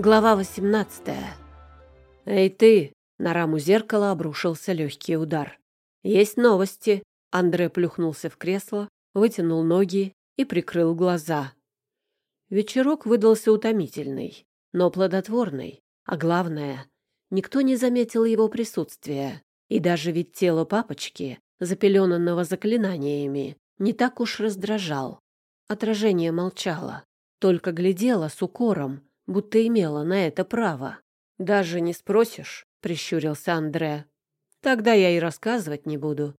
Глава 18. «Эй ты!» — на раму зеркала обрушился легкий удар. «Есть новости!» — Андре плюхнулся в кресло, вытянул ноги и прикрыл глаза. Вечерок выдался утомительный, но плодотворный, а главное, никто не заметил его присутствия, и даже вид тела папочки, запеленанного заклинаниями, не так уж раздражал. Отражение молчало, только глядело с укором, будто имела на это право. «Даже не спросишь?» — прищурился Андре. «Тогда я и рассказывать не буду».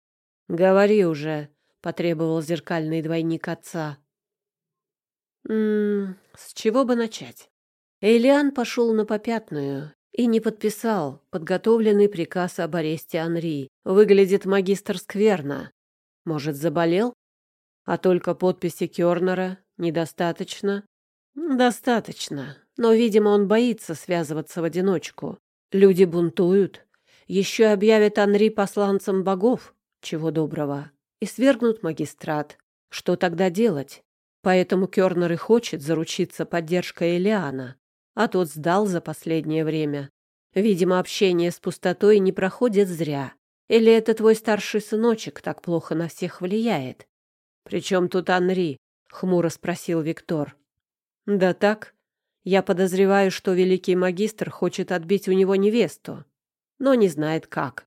«Говори уже», — потребовал зеркальный двойник отца. «М -м, с чего бы начать?» Эйлиан пошел на попятную и не подписал подготовленный приказ об аресте Анри. Выглядит магистр скверно. Может, заболел? А только подписи Кёрнера недостаточно? Достаточно. Но, видимо, он боится связываться в одиночку. Люди бунтуют. Еще объявят Анри посланцем богов, чего доброго, и свергнут магистрат. Что тогда делать? Поэтому Кёрнер и хочет заручиться поддержкой Элиана, а тот сдал за последнее время. Видимо, общение с пустотой не проходит зря. Или это твой старший сыночек так плохо на всех влияет? «Причем тут Анри?» — хмуро спросил Виктор. «Да так, я подозреваю, что великий магистр хочет отбить у него невесту, но не знает как.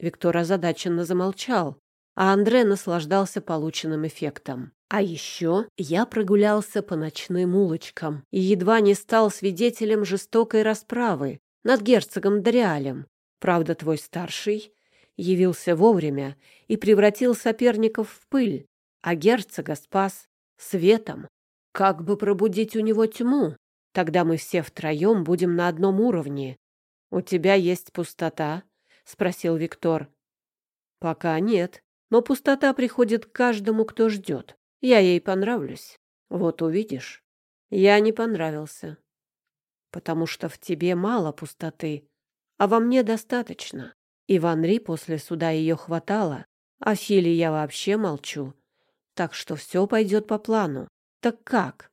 Виктор озадаченно замолчал, а Андре наслаждался полученным эффектом. А еще я прогулялся по ночным улочкам и едва не стал свидетелем жестокой расправы над герцогом Дориалем. Правда, твой старший явился вовремя и превратил соперников в пыль, а герцога спас светом. Как бы пробудить у него тьму? Тогда мы все втроем будем на одном уровне. У тебя есть пустота? спросил Виктор. Пока нет, но пустота приходит к каждому, кто ждет. Я ей понравлюсь. Вот увидишь. Я не понравился. Потому что в тебе мало пустоты, а во мне достаточно. И Анри после суда ее хватало, а Филе я вообще молчу. Так что все пойдет по плану. Так как?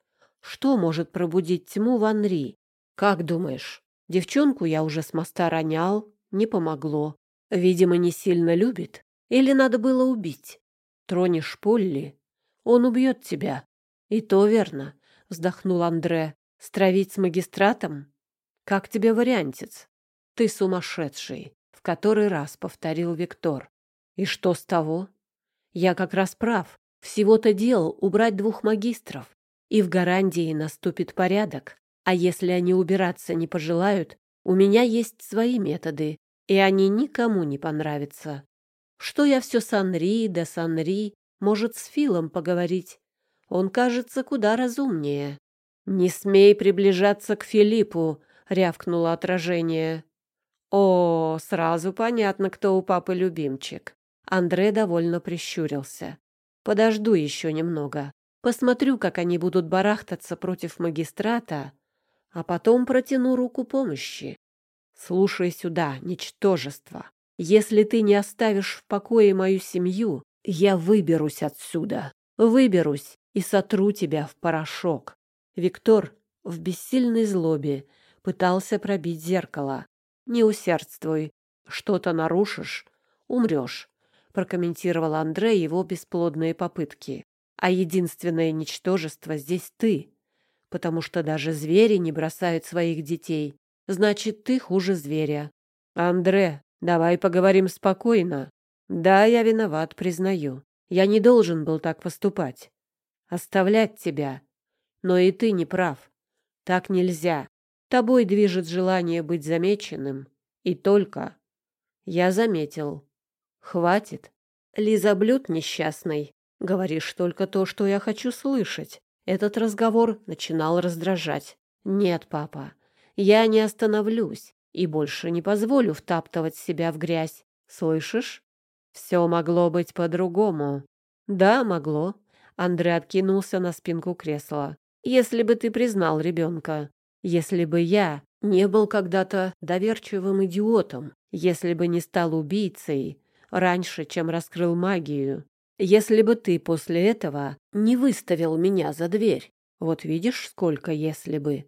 Что может пробудить тьму в Анри? Как думаешь? Девчонку я уже с моста ронял, не помогло. Видимо, не сильно любит. Или надо было убить? Тронешь Полли, он убьет тебя. И то верно, вздохнул Андре. Стравить с магистратом? Как тебе вариантец? Ты сумасшедший, в который раз повторил Виктор. И что с того? Я как раз прав. Всего-то дел убрать двух магистров и в Гарандии наступит порядок. А если они убираться не пожелают, у меня есть свои методы, и они никому не понравятся. Что я все с Анри да с может, с Филом поговорить. Он кажется куда разумнее. «Не смей приближаться к Филиппу», — рявкнуло отражение. «О, сразу понятно, кто у папы любимчик». Андре довольно прищурился. «Подожду еще немного. Посмотрю, как они будут барахтаться против магистрата, а потом протяну руку помощи. Слушай сюда, ничтожество. Если ты не оставишь в покое мою семью, я выберусь отсюда. Выберусь и сотру тебя в порошок. Виктор в бессильной злобе пытался пробить зеркало. Не усердствуй. Что-то нарушишь — умрешь, прокомментировал Андрей его бесплодные попытки. А единственное ничтожество здесь ты, потому что даже звери не бросают своих детей. Значит, ты хуже зверя. Андре, давай поговорим спокойно. Да, я виноват, признаю. Я не должен был так поступать. Оставлять тебя. Но и ты не прав. Так нельзя. Тобой движет желание быть замеченным. И только. Я заметил. Хватит. Лизоблюд несчастный. Говоришь только то, что я хочу слышать. Этот разговор начинал раздражать. Нет, папа, я не остановлюсь и больше не позволю втаптывать себя в грязь. Слышишь? Все могло быть по-другому. Да, могло. Андрей откинулся на спинку кресла. Если бы ты признал ребенка. Если бы я не был когда-то доверчивым идиотом. Если бы не стал убийцей раньше, чем раскрыл магию. Если бы ты после этого не выставил меня за дверь. Вот видишь, сколько если бы.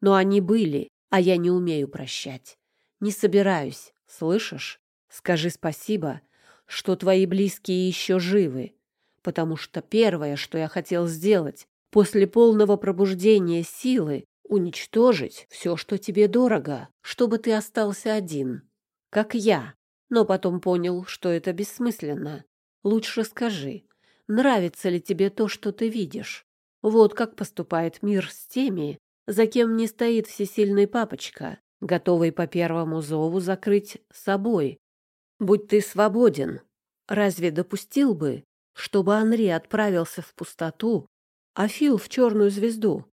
Но они были, А я не умею прощать. Не собираюсь, слышишь? Скажи спасибо, что твои близкие еще живы, потому что первое, что я хотел сделать после полного пробуждения силы, уничтожить все, что тебе дорого, чтобы ты остался один, как я. Но потом понял, что это бессмысленно. Лучше скажи, нравится ли тебе то, что ты видишь? Вот как поступает мир с теми, за кем не стоит всесильный папочка, готовый по первому зову закрыть собой. Будь ты свободен, разве допустил бы, чтобы Анри отправился в пустоту, а Фил в черную звезду?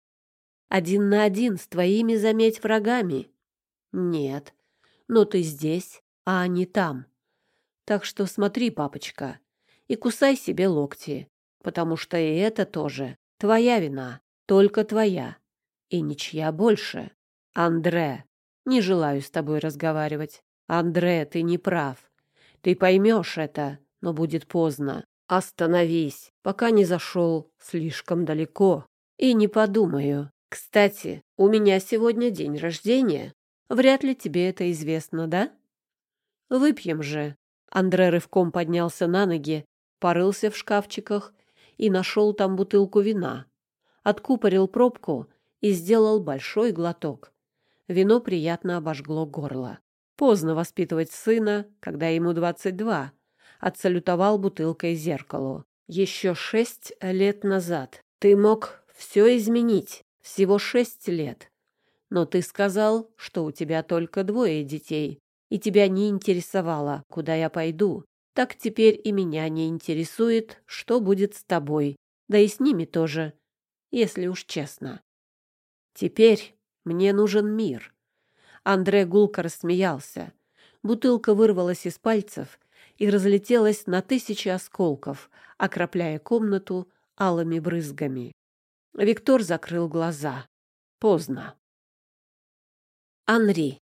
Один на один с твоими, заметь, врагами? Нет, но ты здесь, а они там. Так что смотри, папочка, и кусай себе локти, потому что и это тоже твоя вина, только твоя, и ничья больше. Андре, не желаю с тобой разговаривать. Андре, ты не прав. Ты поймешь это, но будет поздно. Остановись, пока не зашел слишком далеко. И не подумаю. Кстати, у меня сегодня день рождения. Вряд ли тебе это известно, да? Выпьем же. Андре рывком поднялся на ноги, порылся в шкафчиках и нашел там бутылку вина. Откупорил пробку и сделал большой глоток. Вино приятно обожгло горло. Поздно воспитывать сына, когда ему двадцать два. Отсалютовал бутылкой зеркалу. Еще шесть лет назад ты мог все изменить. Всего шесть лет. Но ты сказал, что у тебя только двое детей и тебя не интересовало, куда я пойду, так теперь и меня не интересует, что будет с тобой, да и с ними тоже, если уж честно. Теперь мне нужен мир. Андре гулко рассмеялся. Бутылка вырвалась из пальцев и разлетелась на тысячи осколков, окропляя комнату алыми брызгами. Виктор закрыл глаза. Поздно. Анри.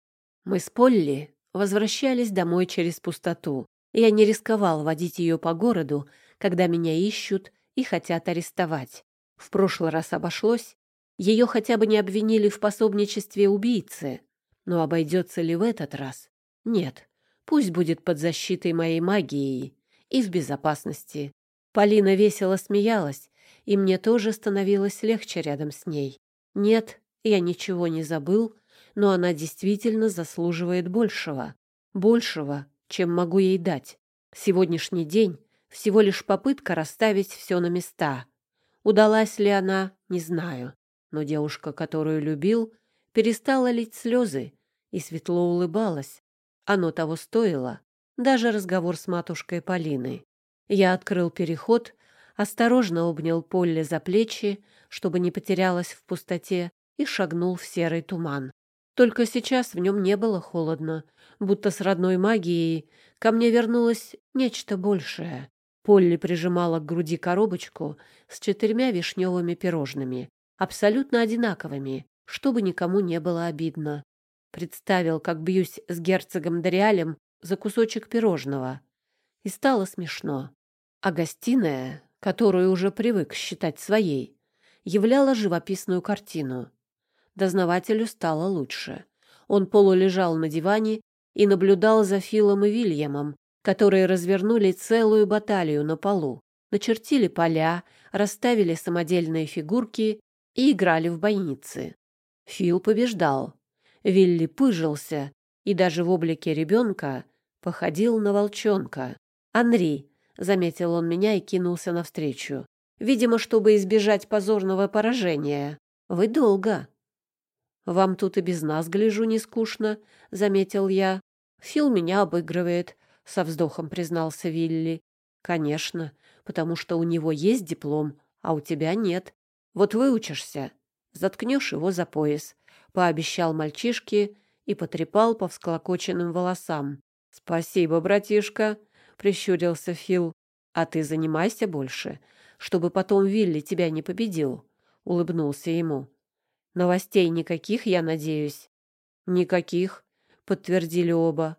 Мы с Полли возвращались домой через пустоту. Я не рисковал водить ее по городу, когда меня ищут и хотят арестовать. В прошлый раз обошлось. Ее хотя бы не обвинили в пособничестве убийцы. Но обойдется ли в этот раз? Нет. Пусть будет под защитой моей магии и в безопасности. Полина весело смеялась, и мне тоже становилось легче рядом с ней. Нет, я ничего не забыл, но она действительно заслуживает большего. Большего, чем могу ей дать. Сегодняшний день — всего лишь попытка расставить все на места. Удалась ли она, не знаю. Но девушка, которую любил, перестала лить слезы и светло улыбалась. Оно того стоило. Даже разговор с матушкой Полиной. Я открыл переход, осторожно обнял Полли за плечи, чтобы не потерялась в пустоте, и шагнул в серый туман. Только сейчас в нем не было холодно, будто с родной магией ко мне вернулось нечто большее. Полли прижимала к груди коробочку с четырьмя вишневыми пирожными, абсолютно одинаковыми, чтобы никому не было обидно. Представил, как бьюсь с герцогом Дориалем за кусочек пирожного. И стало смешно. А гостиная, которую уже привык считать своей, являла живописную картину. Дознавателю стало лучше. Он полулежал на диване и наблюдал за Филом и Вильямом, которые развернули целую баталию на полу, начертили поля, расставили самодельные фигурки и играли в бойницы. Фил побеждал. Вилли пыжился и даже в облике ребенка походил на волчонка. «Анри», — заметил он меня и кинулся навстречу. «Видимо, чтобы избежать позорного поражения. Вы долго». «Вам тут и без нас, гляжу, не скучно», — заметил я. «Фил меня обыгрывает», — со вздохом признался Вилли. «Конечно, потому что у него есть диплом, а у тебя нет. Вот выучишься, заткнешь его за пояс», — пообещал мальчишке и потрепал по всклокоченным волосам. «Спасибо, братишка», — прищурился Фил. «А ты занимайся больше, чтобы потом Вилли тебя не победил», — улыбнулся ему. Новостей никаких, я надеюсь. Никаких, подтвердили оба.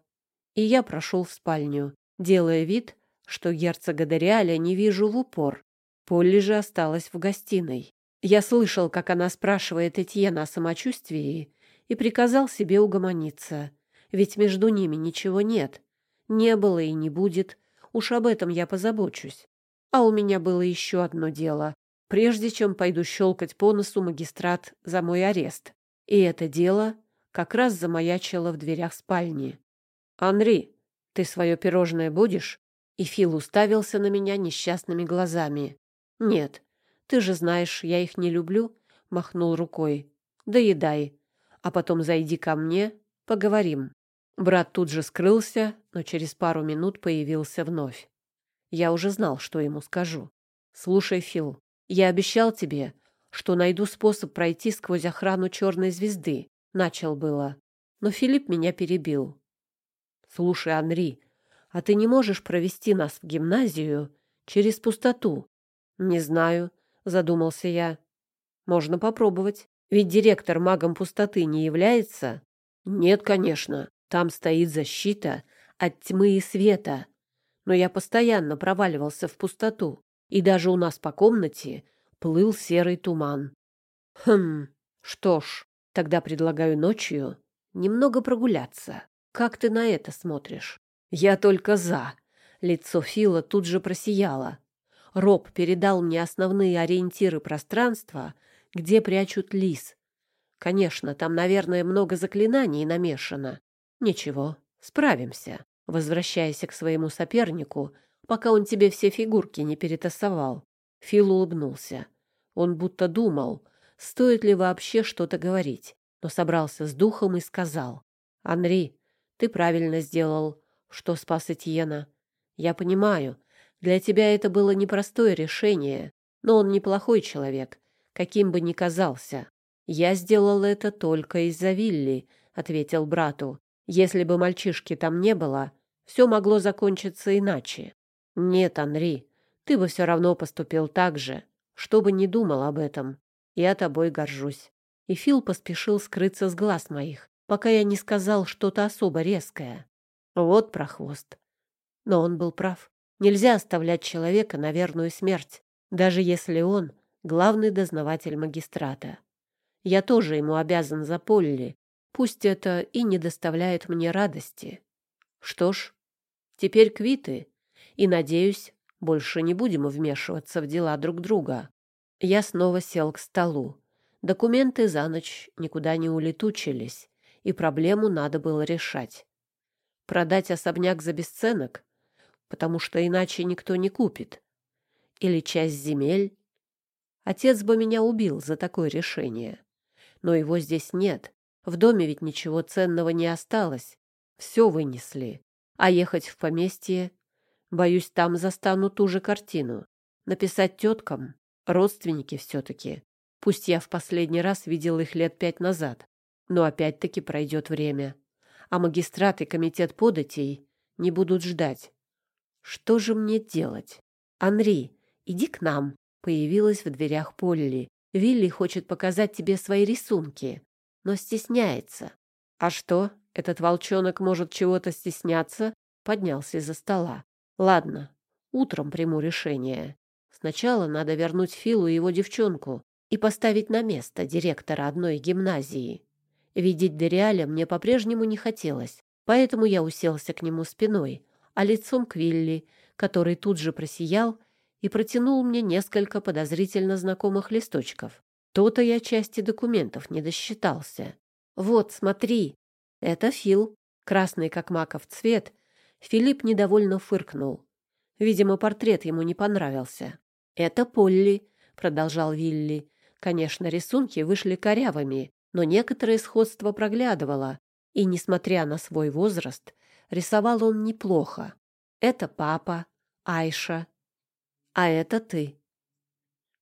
И я прошел в спальню, делая вид, что герцога Дориаля не вижу в упор. Полли же осталась в гостиной. Я слышал, как она спрашивает Этьена о самочувствии, и приказал себе угомониться. Ведь между ними ничего нет. Не было и не будет. Уж об этом я позабочусь. А у меня было еще одно дело, прежде чем пойду щелкать по носу магистрат за мой арест. И это дело как раз замаячило в дверях спальни. «Анри, ты свое пирожное будешь?» И Фил уставился на меня несчастными глазами. «Нет, ты же знаешь, я их не люблю», — махнул рукой. «Доедай, а потом зайди ко мне, поговорим». Брат тут же скрылся, но через пару минут появился вновь. Я уже знал, что ему скажу. «Слушай, Фил, я обещал тебе, что найду способ пройти сквозь охрану черной звезды. Начал было. Но Филипп меня перебил. Слушай, Анри, а ты не можешь провести нас в гимназию через пустоту? Не знаю, задумался я. Можно попробовать. Ведь директор магом пустоты не является? Нет, конечно. Там стоит защита от тьмы и света. Но я постоянно проваливался в пустоту, и даже у нас по комнате плыл серый туман. Хм, что ж, тогда предлагаю ночью немного прогуляться. Как ты на это смотришь? Я только за. Лицо Фила тут же просияло. Роб передал мне основные ориентиры пространства, где прячут лис. Конечно, там, наверное, много заклинаний намешано. Ничего, справимся. Возвращаясь к своему сопернику, пока он тебе все фигурки не перетасовал. Фил улыбнулся. Он будто думал, стоит ли вообще что-то говорить, но собрался с духом и сказал. «Анри, ты правильно сделал, что спас Этьена. Я понимаю, для тебя это было непростое решение, но он неплохой человек, каким бы ни казался. Я сделал это только из-за Вилли, ответил брату. Если бы мальчишки там не было, все могло закончиться иначе. Нет, Анри, ты бы все равно поступил так же, что бы ни думал об этом. Я тобой горжусь. И Фил поспешил скрыться с глаз моих, пока я не сказал что-то особо резкое. Вот прохвост. Но он был прав. Нельзя оставлять человека на верную смерть, даже если он главный дознаватель магистрата. Я тоже ему обязан за Полли, пусть это и не доставляет мне радости. Что ж, теперь квиты, и, надеюсь, больше не будем вмешиваться в дела друг друга. Я снова сел к столу. Документы за ночь никуда не улетучились и проблему надо было решать. Продать особняк за бесценок, потому что иначе никто не купит. Или часть земель. Отец бы меня убил за такое решение. Но его здесь нет. В доме ведь ничего ценного не осталось. Все вынесли. А ехать в поместье? Боюсь, там застану ту же картину. Написать теткам? Родственники все-таки. Пусть я в последний раз видел их лет пять назад. Но опять-таки пройдет время. А магистрат и комитет податей не будут ждать. Что же мне делать? Анри, иди к нам. Появилась в дверях Полли. Вилли хочет показать тебе свои рисунки, но стесняется. А что, этот волчонок может чего-то стесняться? Поднялся из-за стола. Ладно, утром приму решение. Сначала надо вернуть Филу и его девчонку и поставить на место директора одной гимназии. Видеть Дериаля мне по-прежнему не хотелось, поэтому я уселся к нему спиной, а лицом к Вилли, который тут же просиял и протянул мне несколько подозрительно знакомых листочков. То-то я части документов не досчитался. «Вот, смотри, это Фил, красный как маков цвет». Филипп недовольно фыркнул. Видимо, портрет ему не понравился. «Это Полли», — продолжал Вилли. Конечно, рисунки вышли корявыми, но некоторое сходство проглядывало, и, несмотря на свой возраст, рисовал он неплохо. Это папа, Айша, а это ты.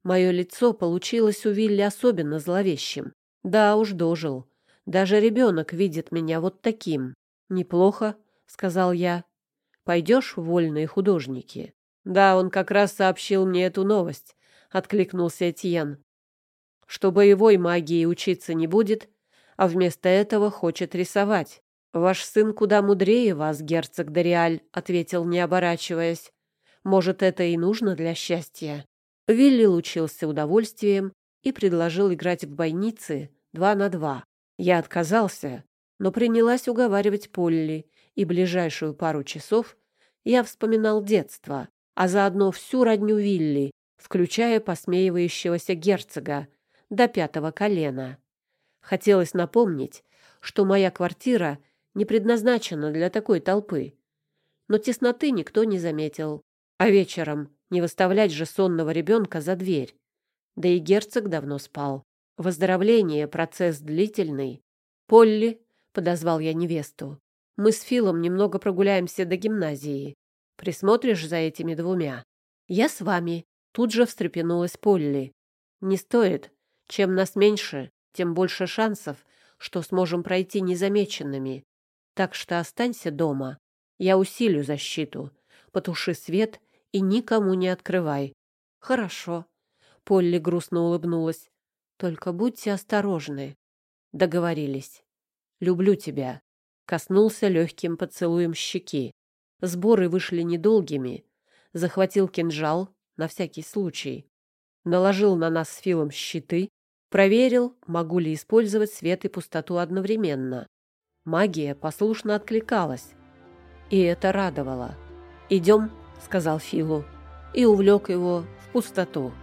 Мое лицо получилось у Вилли особенно зловещим. Да уж дожил. Даже ребенок видит меня вот таким. Неплохо, сказал я. Пойдешь в вольные художники? Да, он как раз сообщил мне эту новость, откликнулся Этьен что боевой магии учиться не будет, а вместо этого хочет рисовать. «Ваш сын куда мудрее вас, герцог Дориаль», — ответил, не оборачиваясь. «Может, это и нужно для счастья?» Вилли лучился удовольствием и предложил играть в бойницы два на два. Я отказался, но принялась уговаривать Полли, и ближайшую пару часов я вспоминал детство, а заодно всю родню Вилли, включая посмеивающегося герцога до пятого колена. Хотелось напомнить, что моя квартира не предназначена для такой толпы. Но тесноты никто не заметил. А вечером не выставлять же сонного ребенка за дверь. Да и герцог давно спал. Выздоровление — процесс длительный. «Полли», — подозвал я невесту, — «мы с Филом немного прогуляемся до гимназии. Присмотришь за этими двумя?» «Я с вами», — тут же встрепенулась Полли. «Не стоит. Чем нас меньше, тем больше шансов, что сможем пройти незамеченными. Так что останься дома. Я усилю защиту. Потуши свет и никому не открывай. Хорошо. Полли грустно улыбнулась. Только будьте осторожны. Договорились. Люблю тебя. Коснулся легким поцелуем щеки. Сборы вышли недолгими. Захватил кинжал на всякий случай. Наложил на нас с Филом щиты. Проверил, могу ли использовать свет и пустоту одновременно. Магия послушно откликалась. И это радовало. «Идем», — сказал Филу, и увлек его в пустоту.